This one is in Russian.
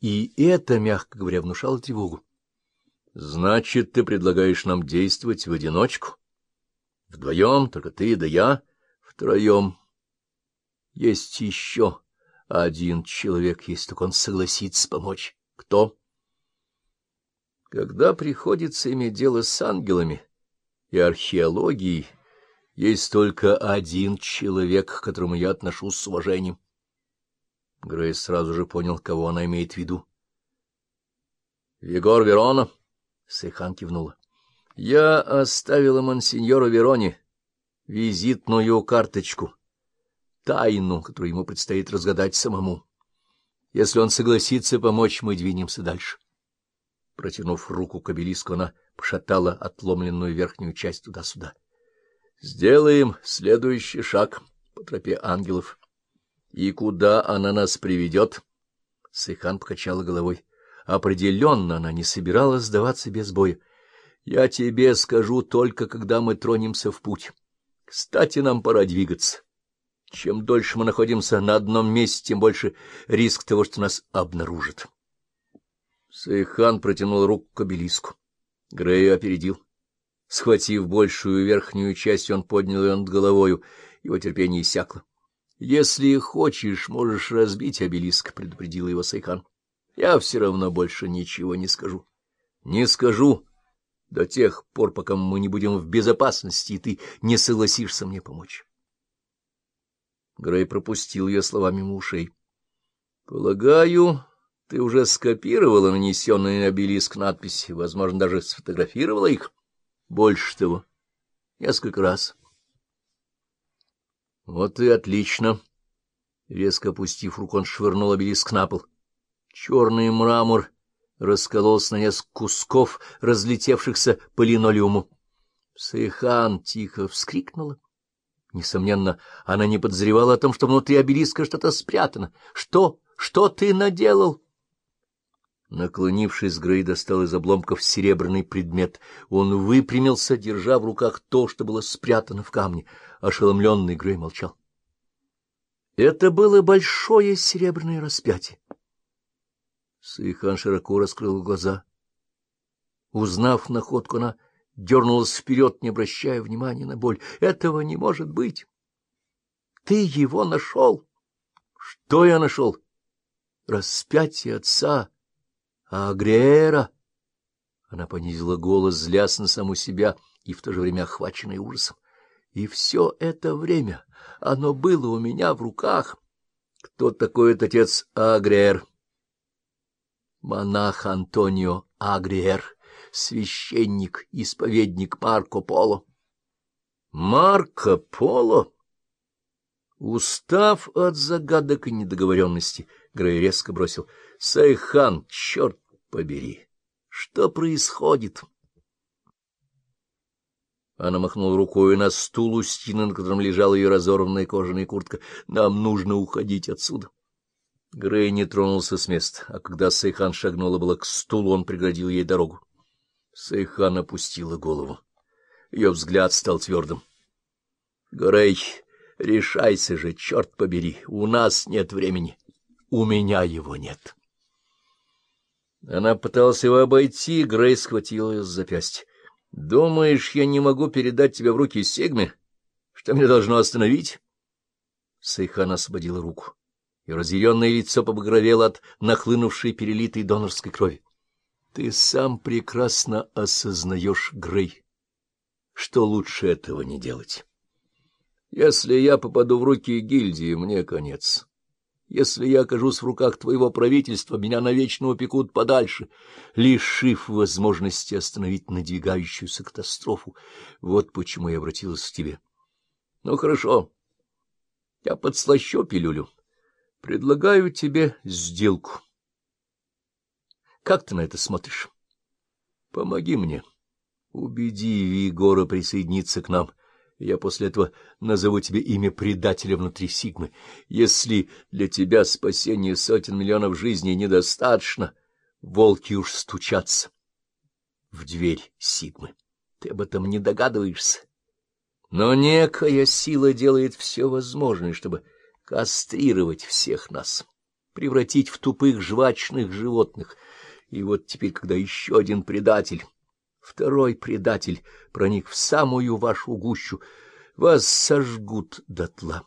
и это, мягко говоря, внушало тревогу. — Значит, ты предлагаешь нам действовать в одиночку? Вдвоем, только ты да я, втроем. Есть еще один человек, если только он согласится помочь. Кто? Когда приходится иметь дело с ангелами и археологией, есть только один человек, к которому я отношусь с уважением. Грейс сразу же понял, кого она имеет в виду. — Егор Верона? — Сейхан кивнула. — Я оставила монсеньору Вероне визитную карточку, тайну, которую ему предстоит разгадать самому. Если он согласится помочь, мы двинемся дальше. Протянув руку к обелиску, она пошатала отломленную верхнюю часть туда-сюда. — Сделаем следующий шаг по тропе ангелов. — И куда она нас приведет? Сейхан покачала головой. Определенно она не собиралась сдаваться без боя. — Я тебе скажу только, когда мы тронемся в путь. Кстати, нам пора двигаться. Чем дольше мы находимся на одном месте, тем больше риск того, что нас обнаружат. Сейхан протянула руку к обелиску. Грей опередил. Схватив большую верхнюю часть, он поднял ее над головою. Его терпение иссякло. — Если хочешь, можешь разбить обелиск, — предупредил его Сайхан. — Я все равно больше ничего не скажу. — Не скажу до тех пор, пока мы не будем в безопасности, и ты не согласишься мне помочь. Грей пропустил ее слова мимо ушей. — Полагаю, ты уже скопировала нанесенные на обелиск надписи, возможно, даже сфотографировала их? Больше того, несколько раз. — Вот и отлично. Резко опустив руку, он швырнул обелиск на пол. Черный мрамор раскололся на несколько кусков, разлетевшихся по линолеуму. Сайхан тихо вскрикнула. Несомненно, она не подозревала о том, что внутри обелиска что-то спрятано. — Что? Что ты наделал? — Наклонившись, Грей достал из обломков серебряный предмет. Он выпрямился, держа в руках то, что было спрятано в камне. Ошеломленный Грей молчал. Это было большое серебряное распятие. Сайхан широко раскрыла глаза. Узнав находку, она дернулась вперед, не обращая внимания на боль. Этого не может быть. Ты его нашел. Что я нашел? Распятие отца Агрера! Она понизила голос, злясь на саму себя и в то же время охваченной ужасом. И все это время оно было у меня в руках. Кто такой этот отец Агрер? Монах Антонио Агриер, священник, исповедник Марко Поло. Марко Поло? Устав от загадок и недоговоренности, Грей резко бросил —— Сайхан, черт побери! Что происходит? Она махнула рукой на стул у стены, на котором лежала ее разорванная кожаная куртка. — Нам нужно уходить отсюда. Грей не тронулся с места, а когда Сайхан шагнула было к стулу, он преградил ей дорогу. Сайхан опустила голову. Ее взгляд стал твердым. — Грей, решайся же, черт побери, у нас нет времени. У меня его нет. Она пыталась его обойти, Грей схватил ее за запястья. — Думаешь, я не могу передать тебя в руки Сигме? Что меня должно остановить? Сайхан освободила руку, и разъяренное лицо побагровело от нахлынувшей перелитой донорской крови. — Ты сам прекрасно осознаешь, Грей, что лучше этого не делать. Если я попаду в руки гильдии, мне конец. Если я окажусь в руках твоего правительства, меня навечно упекут подальше, лишив возможности остановить надвигающуюся катастрофу. Вот почему я обратилась к тебе. Ну, хорошо. Я подслащу пилюлю. Предлагаю тебе сделку. Как ты на это смотришь? Помоги мне. Убеди Вигора присоединиться к нам я после этого назову тебе имя предателя внутри Сигмы. Если для тебя спасение сотен миллионов жизней недостаточно, волки уж стучатся в дверь Сигмы. Ты об этом не догадываешься. Но некая сила делает все возможное, чтобы кастрировать всех нас. превратить в тупых жвачных животных. И вот теперь, когда еще один предатель, второй предатель проник в самую вашу гущу, вас сожгут дотла.